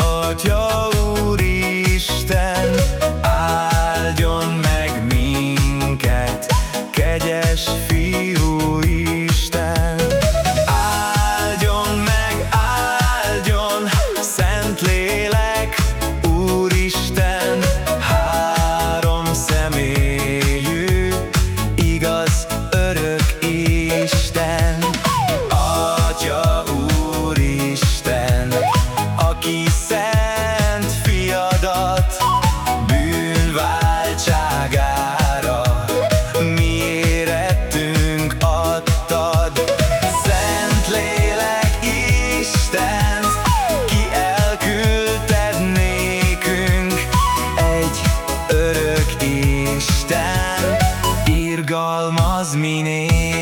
Atya Úristen, áldjon meg minket, kegyes fiú Isten irgalmaz minét